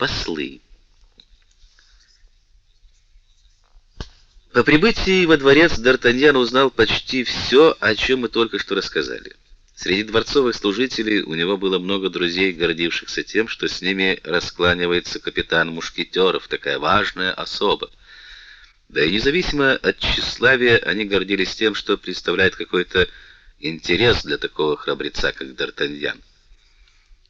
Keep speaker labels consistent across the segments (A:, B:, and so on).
A: Послы. По прибытии во дворец Д'Артаньян узнал почти все, о чем мы только что рассказали. Среди дворцовых служителей у него было много друзей, гордившихся тем, что с ними раскланивается капитан мушкетеров, такая важная особа. Да и независимо от тщеславия, они гордились тем, что представляет какой-то интерес для такого храбреца, как Д'Артаньян.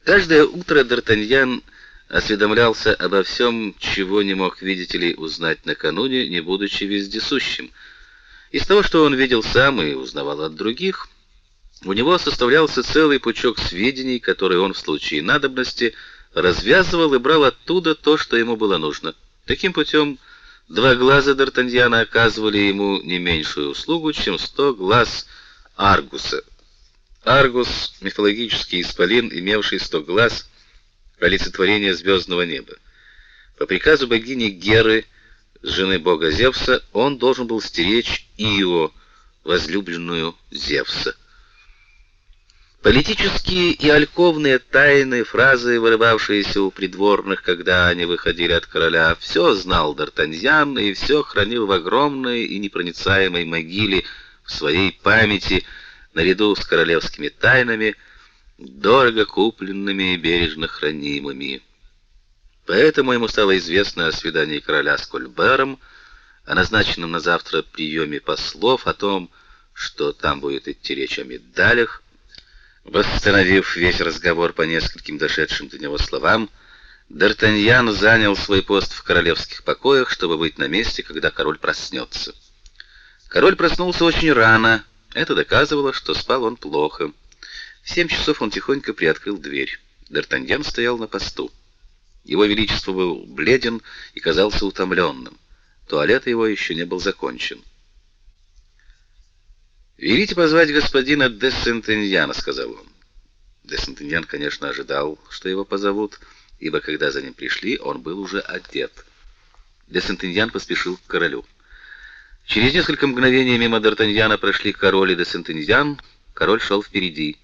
A: Каждое утро Д'Артаньян осведомлялся обо всем, чего не мог, видите ли, узнать накануне, не будучи вездесущим. Из того, что он видел сам и узнавал от других, у него составлялся целый пучок сведений, которые он в случае надобности развязывал и брал оттуда то, что ему было нужно. Таким путем два глаза Д'Артаньяна оказывали ему не меньшую услугу, чем сто глаз Аргуса. Аргус мифологический исполин, имевший сто глаз, олицетворение звездного неба. По приказу богини Геры, жены бога Зевса, он должен был стеречь Ио, возлюбленную Зевса. Политические и альковные тайны, фразы, вырывавшиеся у придворных, когда они выходили от короля, все знал Д'Артаньян и все хранил в огромной и непроницаемой могиле в своей памяти, наряду с королевскими тайнами, дорого купленными и бережно хранимыми. Поэтому ему стало известно о свидании короля с Кольбером, о назначенном на завтра приеме послов, о том, что там будет идти речь о медалях. Восстановив весь разговор по нескольким дошедшим до него словам, Д'Артаньян занял свой пост в королевских покоях, чтобы быть на месте, когда король проснется. Король проснулся очень рано. Это доказывало, что спал он плохо. В семь часов он тихонько приоткрыл дверь. Д'Артаньян стоял на посту. Его величество был бледен и казался утомленным. Туалет его еще не был закончен. «Велите позвать господина де Сентеньяна», — сказал он. Де Сентеньян, конечно, ожидал, что его позовут, ибо когда за ним пришли, он был уже одет. Де Сентеньян поспешил к королю. Через несколько мгновений мимо Д'Артаньяна прошли король и де Сентеньян. Король шел впереди.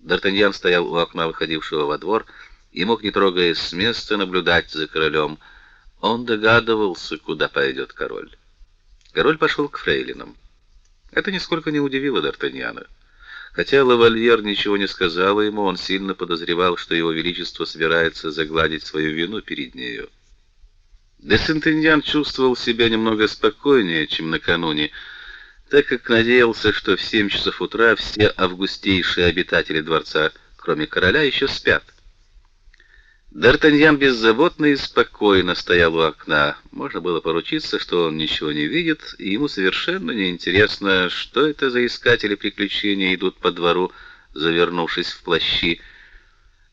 A: Д'Артаньян стоял у окна, выходившего во двор, и мог, не трогаясь с места, наблюдать за королем. Он догадывался, куда пойдет король. Король пошел к фрейлинам. Это нисколько не удивило Д'Артаньяна. Хотя лавальер ничего не сказал ему, он сильно подозревал, что его величество собирается загладить свою вину перед нею. Де Сентеньян чувствовал себя немного спокойнее, чем накануне, так как надеялся, что в семь часов утра все августейшие обитатели дворца, кроме короля, еще спят. Д'Артаньян беззаботно и спокойно стоял у окна. Можно было поручиться, что он ничего не видит, и ему совершенно не интересно, что это за искатели приключений идут по двору, завернувшись в плащи.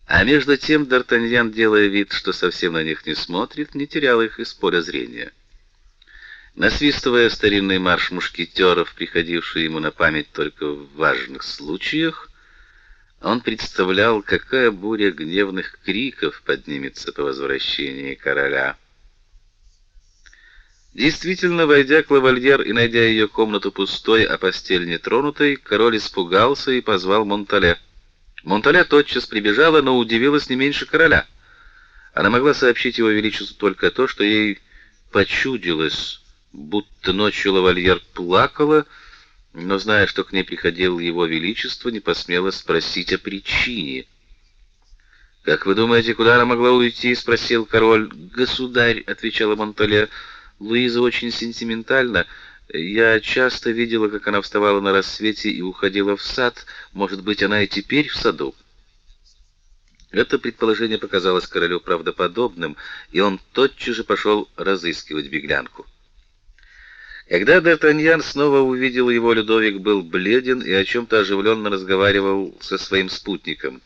A: А между тем Д'Артаньян, делая вид, что совсем на них не смотрит, не терял их из поля зрения. Насвистывая старинный марш мушкетеров, приходивший ему на память только в важных случаях, он представлял, какая буря гневных криков поднимется по возвращении короля. Действительно, войдя к лавальер и найдя ее комнату пустой, а постель нетронутой, король испугался и позвал Монтале. Монтале тотчас прибежала, но удивилась не меньше короля. Она могла сообщить его величеству только то, что ей почудилось будто ночью лавальер плакала, но зная, что к ней приходил его величество, не посмела спросить о причине. Как вы думаете, куда она могла уйти, спросил король. Государь, отвечала Монтале. Луиза очень сентиментальна. Я часто видела, как она вставала на рассвете и уходила в сад. Может быть, она и теперь в саду. Это предположение показалось королю правдоподобным, и он тотчас же пошел разыскивать беглянку. Когда Д'Артаньян снова увидел его, Людовик был бледен и о чем то оживленно разговаривал со своим спутником.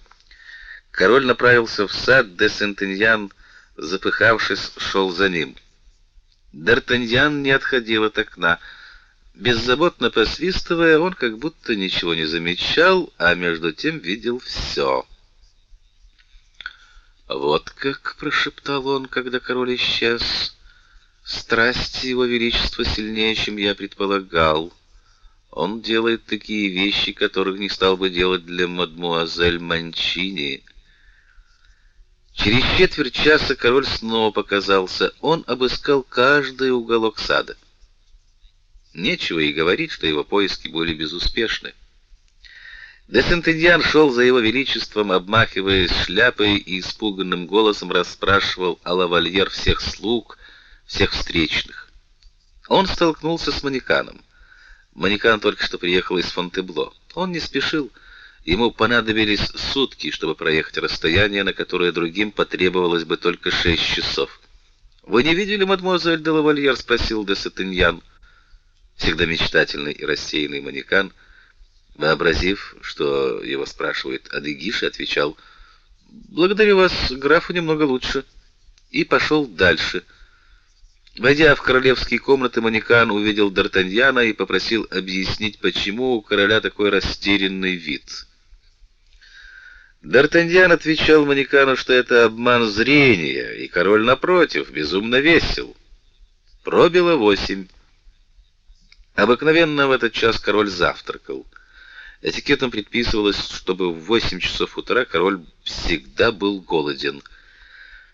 A: Король направился в сад, де Сентеньян, запыхавшись, шел за ним. Д'Артаньян не отходил от окна. Беззаботно посвистывая, он как будто ничего не замечал, а между тем видел все. «Вот как!» — прошептал он, когда король исчез. Страсть его величества сильнее, чем я предполагал. Он делает такие вещи, которых не стал бы делать для мадмуазель Манчини. Через четверть часа король снова показался. Он обыскал каждый уголок сада. Нечего и говорить, что его поиски были безуспешны. Де Сентеньян шел за его величеством, обмахиваясь шляпой и испуганным голосом расспрашивал о лавальер всех слуг, всех встречных. Он столкнулся с Манеканом. Манекан только что приехал из Фонтебло. Он не спешил. Ему понадобились сутки, чтобы проехать расстояние, на которое другим потребовалось бы только шесть часов. Вы не видели мадемуазель де Лавальер, спросил де Сентеньян. Всегда мечтательный и рассеянный Манекан — Вообразив, что его спрашивает Дегише, отвечал: "Благодарю вас, графу немного лучше", и пошел дальше. Войдя в королевские комнаты, Манекан увидел Д'Артаньяна и попросил объяснить, почему у короля такой растерянный вид. Д'Артаньян отвечал Манекану, что это обман зрения, и король напротив безумно весел. Пробило восемь. Обыкновенно в этот час король завтракал. Этикетом предписывалось, чтобы в 8 часов утра король всегда был голоден.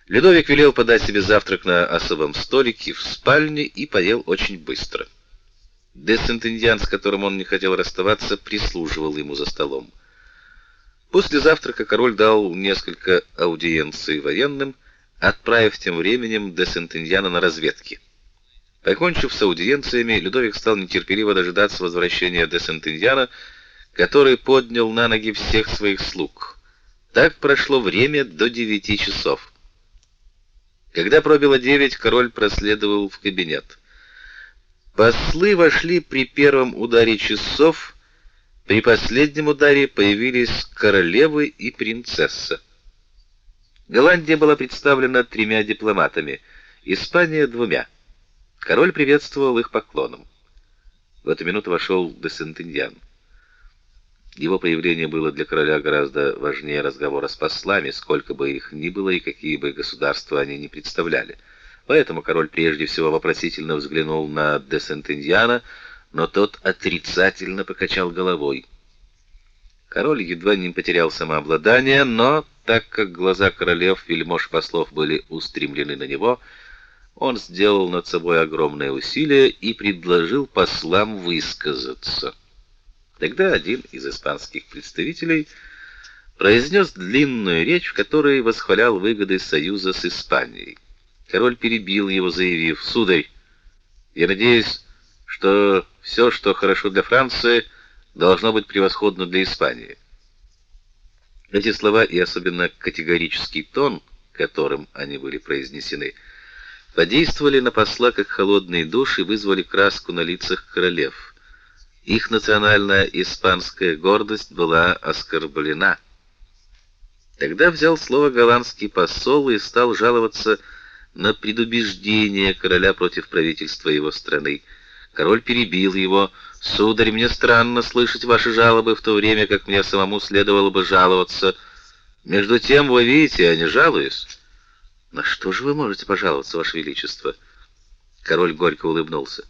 A: Людовик велел подать себе завтрак на особом столике в спальне и поел очень быстро. Де с которым он не хотел расставаться, прислуживал ему за столом. После завтрака король дал несколько аудиенций военным, отправив тем временем де на разведки. Покончив с аудиенциями, Людовик стал нетерпеливо дожидаться возвращения де который поднял на ноги всех своих слуг. Так прошло время до девяти часов. Когда пробило девять, король проследовал в кабинет. Послы вошли при первом ударе часов, при последнем ударе появились королевы и принцесса. Голландия была представлена тремя дипломатами, Испания двумя. Король приветствовал их поклоном. В эту минуту вошел де Сентеньян. Его появление было для короля гораздо важнее разговора с послами, сколько бы их ни было и какие бы государства они ни представляли. Поэтому король прежде всего вопросительно взглянул на де Сентеньяна, но тот отрицательно покачал головой. Король едва не потерял самообладание, но так как глаза королев, вельмож послов были устремлены на него, он сделал над собой огромное усилие и предложил послам высказаться. Тогда один из испанских представителей произнес длинную речь, в которой восхвалял выгоды союза с Испанией. Король перебил его, заявив: "Сударь, я надеюсь, что все, что хорошо для Франции, должно быть превосходно для Испании". Эти слова и особенно категорический тон, которым они были произнесены, подействовали на посла как холодные душ и вызвали краску на лицах королев. Их национальная испанская гордость была оскорблена. Тогда взял слово голландский посол и стал жаловаться на предубеждение короля против правительства его страны. Король перебил его: "Сударь, мне странно слышать ваши жалобы в то время, как мне самому следовало бы жаловаться. Между тем, вы видите, я не жалуюсь". "На что же вы можете пожаловаться, ваше величество?" Король горько улыбнулся.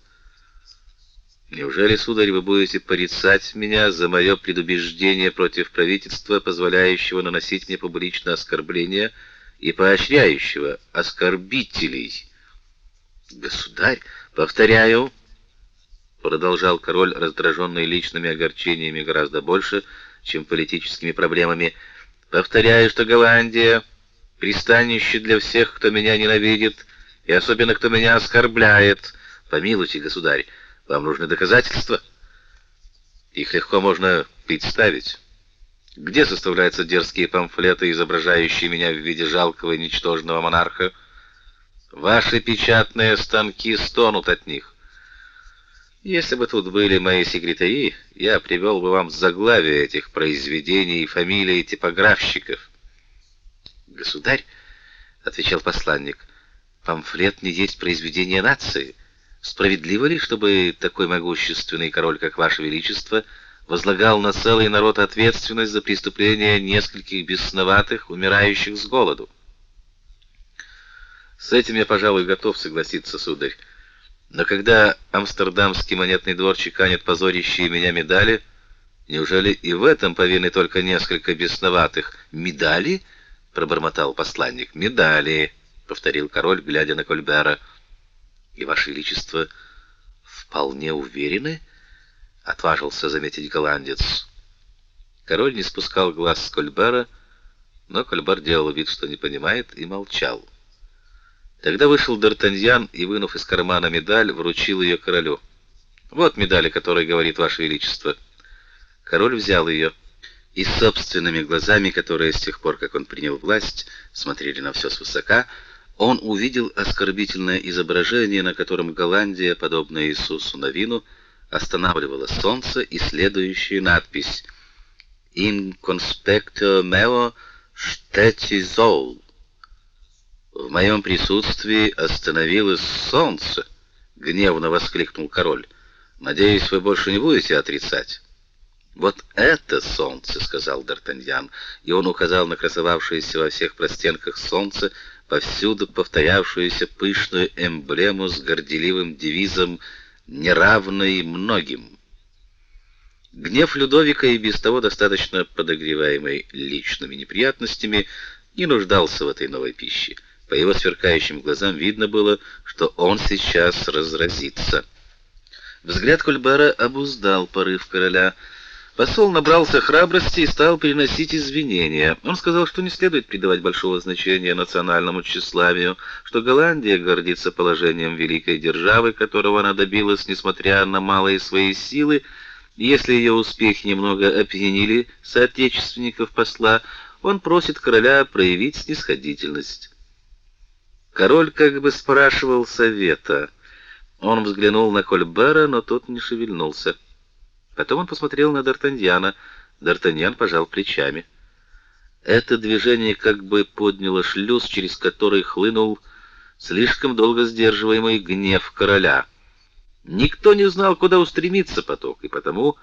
A: Неужели, сударь, вы будете порицать меня за мое предубеждение против правительства, позволяющего наносить мне публичное оскорбление и поощряющего оскорбителей? Государь, повторяю, продолжал король, раздраженный личными огорчениями гораздо больше, чем политическими проблемами, повторяю, что Голландия пристанище для всех, кто меня ненавидит, и особенно кто меня оскорбляет. Помилуйте, государь, вам нужны доказательства? Их легко можно представить. Где составляются дерзкие памфлеты, изображающие меня в виде жалкого и ничтожного монарха? Ваши печатные станки стонут от них. Если бы тут были мои секретари, я привел бы вам заглавие этих произведений и фамилии типографщиков. Государь, отвечал посланник, памфлет не есть произведение нации. Справедливо ли, чтобы такой могущественный король, как ваше величество, возлагал на целый народ ответственность за преступления нескольких бесноватых, умирающих с голоду? С этим я, пожалуй, готов согласиться, сударь. Но когда амстердамский монетный двор чеканит позорящие меня медали, неужели и в этом повинны только несколько бесноватых медали? пробормотал посланник. Медали, повторил король, глядя на Кольбера. И ваше величество вполне уверены? отважился заметить голландец. Король не спускал глаз с Кольбера, но Кольбер делал вид, что не понимает, и молчал. Тогда вышел Д'Артаньян и, вынув из кармана медаль, вручил ее королю. Вот медаль, о которой говорит ваше величество. Король взял ее и собственными глазами, которые с тех пор, как он принял власть, смотрели на все свысока, он увидел оскорбительное изображение, на котором Голландия, подобно Иисусу Навину, останавливала солнце и следующую надпись In conspecto meo steti sol. В моем присутствии остановилось солнце, гневно воскликнул король. Надеюсь, вы больше не будете отрицать. Вот это солнце, сказал Д'Артаньян, и он указал на красовавшееся во всех простенках солнце, повсюду повторявшуюся пышную эмблему с горделивым девизом неравный многим. Гнев Людовика и без того достаточно подогреваемый личными неприятностями не нуждался в этой новой пище. По его сверкающим глазам видно было, что он сейчас разразится. Взгляд Кольбера обуздал порыв короля. Посол набрался храбрости и стал приносить извинения. Он сказал, что не следует придавать большого значения национальному тщеславию, что Голландия гордится положением великой державы, которого она добилась, несмотря на малые свои силы. Если ее успехи немного опьянили соотечественников посла, он просит короля проявить снисходительность. Король как бы спрашивал совета. Он взглянул на Кольбера, но тот не шевельнулся. Потом он посмотрел на Д'Артаньяна. Д'Артаньян пожал плечами. Это движение как бы подняло шлюз, через который хлынул слишком долго сдерживаемый гнев короля. Никто не знал, куда устремится поток, и потому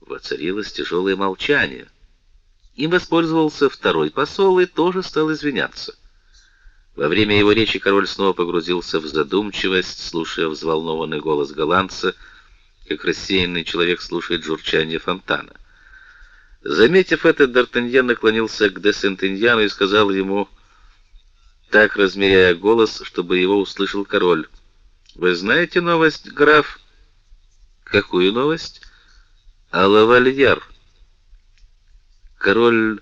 A: воцарилось тяжелое молчание. Им воспользовался второй посол и тоже стал извиняться. Во время его речи король снова погрузился в задумчивость, слушая взволнованный голос голландца, как рассеянный человек слушает журчание фонтана. Заметив это, Д'Артаньян наклонился к де Сентеньяну и сказал ему, так размеряя голос, чтобы его услышал король: "Вы знаете новость, граф?" "Какую новость?" "А лавальер." Король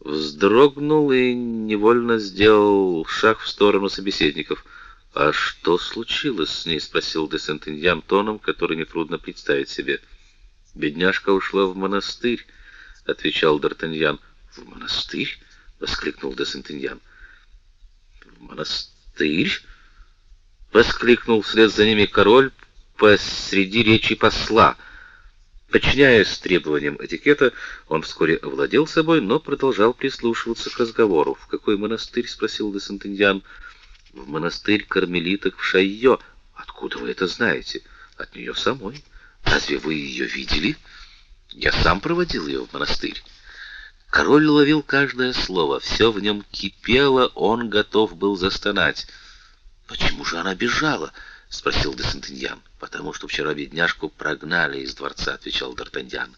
A: вздрогнул и невольно сделал шаг в сторону собеседников. "А что случилось с ней?" спросил де Сентеньян тоном, который нетрудно представить себе. "Бедняжка ушла в монастырь", отвечал Д'Артаньян. "В монастырь?" воскликнул де Сентеньян. "В монастырь?" воскликнул вслед за ними король посреди речи посла. Подчиняясь требованиям этикета, он вскоре овладел собой, но продолжал прислушиваться к разговору. "В какой монастырь?" спросил де Сентеньян. "В монастырь кармелиток в Шайо. Откуда вы это знаете? От нее самой. Разве вы ее видели? Я сам проводил ее в монастырь." Король ловил каждое слово, все в нем кипело, он готов был застонать. "Почему же она бежала?" спросил де Сентеньян. Потому что вчера бедняжку прогнали из дворца, отвечал Д'Артаньян.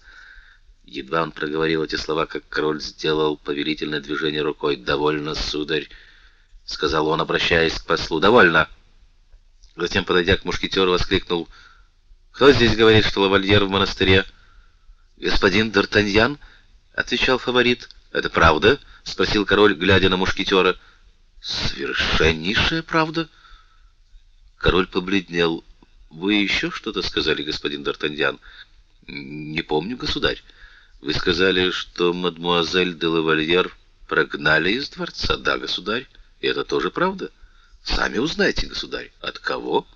A: Едва он проговорил эти слова, как король сделал повелительное движение рукой. "Довольно, сударь", сказал он, обращаясь к послу. "Довольно". Затем, подойдя к мушкетеру, воскликнул: "Кто здесь говорит, что лавальер в монастыре?" "Господин Д'Артаньян", отвечал фаворит. "Это правда?" спросил король, глядя на мушкетера. "Совершеннейшая правда". Король побледнел. Вы еще что-то сказали, господин Д'Артаньян? Не помню, государь. Вы сказали, что мадмуазель де Лавальер прогнали из дворца, да, государь? И это тоже правда? Сами узнайте, государь. От кого?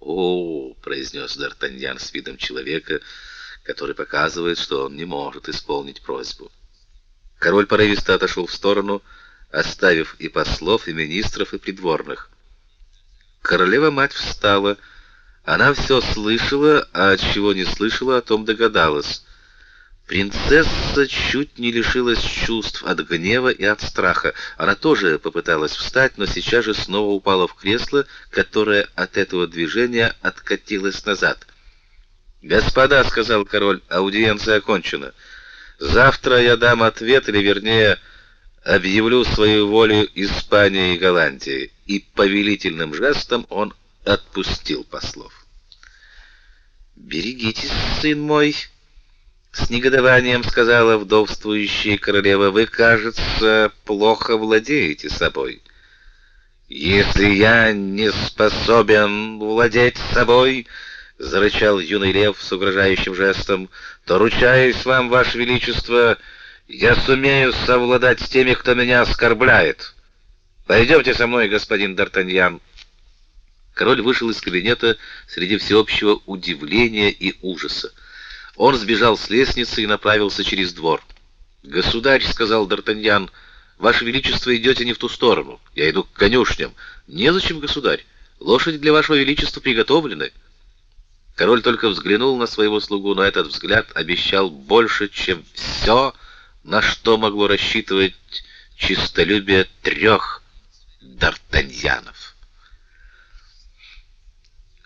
A: О, произнес Д'Артаньян с видом человека, который показывает, что он не может исполнить просьбу. Король порывисто отошел в сторону, оставив и послов, и министров, и придворных. Королева-мать встала, она все слышала, а чего не слышала, о том догадалась. Принцесса чуть не лишилась чувств от гнева и от страха. Она тоже попыталась встать, но сейчас же снова упала в кресло, которое от этого движения откатилось назад. "Господа", сказал король, "аудиенция окончена. Завтра я дам ответ, или вернее, объявлю свою волю Испании и Голландии, и повелительным жестом он отпустил послов. Берегитесь, сын мой, с негодованием сказала вдовствующая королева: "Вы, кажется, плохо владеете собой". Если я не способен владеть собой, зарычал юный лев с угрожающим жестом, то ручаюсь вам, ваше величество, я сумею совладать с теми, кто меня оскорбляет. Пойдемте со мной, господин Д'Артаньян. Король вышел из кабинета среди всеобщего удивления и ужаса. Он сбежал с лестницы и направился через двор. "Государь", сказал Д'Артаньян, "Ваше величество, идете не в ту сторону. Я иду к конюшням. Незачем, государь. Лошади для вашего величества приготовлены". Король только взглянул на своего слугу, но этот взгляд обещал больше, чем все, на что могло рассчитывать чистолюбие трех д'Артаньянов.